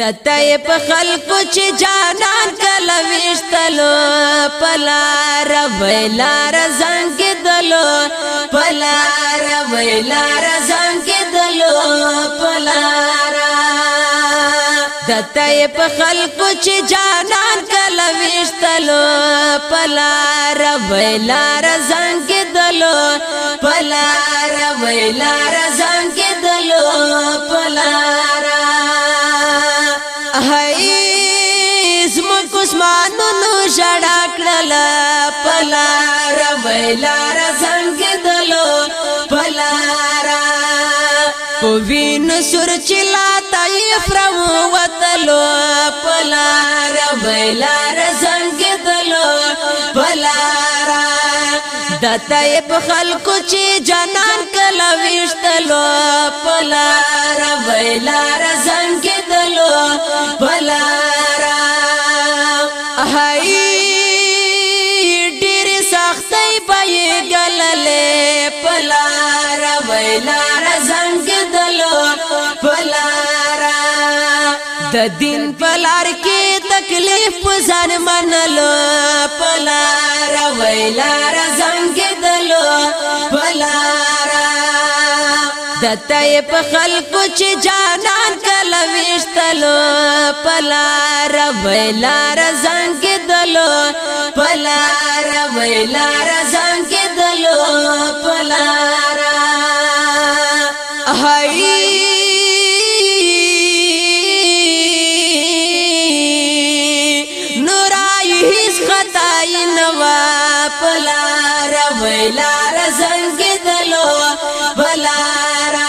د تای په خلکو چې جانان کله وشتلو پلار ویلار زنګ دلو پلار ویلار زنګ دلو پلار د تای په خلکو چې جانان کله وشتلو پلار ویلار زنګ دلو پلار ویلار دشمنونو جړا کړل پلار ویلار څنګه دلو پلار په وین سر چلا طیف رو وتلو پلار ویلار څنګه دلو پلار د طیب خلکو چې جنان کلا وشتلو پلار ویلار څنګه دلو پلار لار زنګ دلو پلارا د دین پلار کې تکلیف پزان منلو پلارا وای لار زنګ دلو پلارا د تای په خلق چې جانان کله وشتلو پلارا وای لار زنګ دلو پلارا وای لار زنګ دلو پلارا خدای نوا پلا رویلا رزنګ دلو بلارا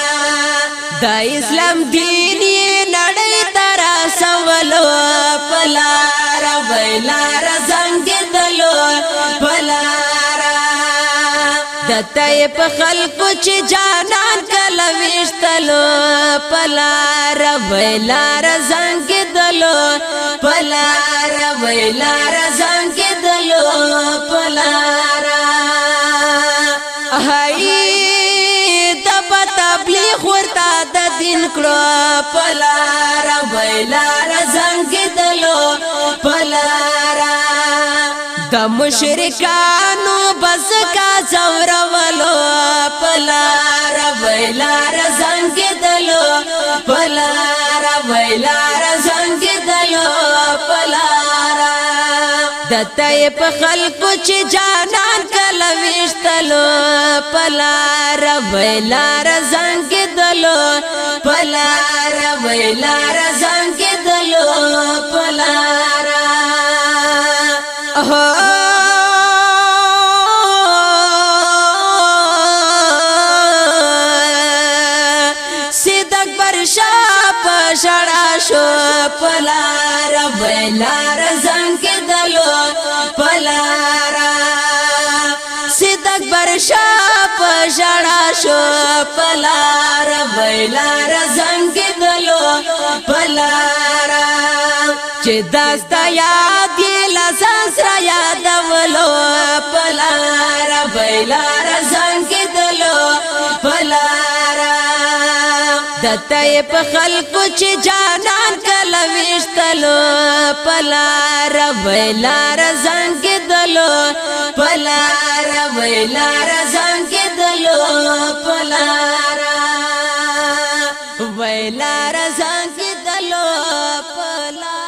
د اسلام دین نړۍ ترا سوالو پلا رویلا رزنګ دلو بلارا دته په خلق چې پلار ویلار زنګ دلو پلار ویلار زنګ دلو پلار هاي تب تبلیغ ورتا د دین کړو پلار ویلار زنګ دلو پلار د مشرکانو بس کا زورولو پلار ویلار لار زنګ دلو پلارا دته په خلکو چې جانان کله وشتلو پلار ویلار زنګ دلو پلار ویلار زنګ دلو پلار هو شاه شړا شو پلار بلار زنګ دلو پلار صدق برشا پشړا شو پلار بلار زنګ دلو پلار چې داستا یاد یې لاساس را یادولو پلار بلار دته په خلکو چې جانان کله وشتلو پلا رب لار زنګ دلو پلا رب لار زنګ دلو پلا ویلار زنګ دلو پلا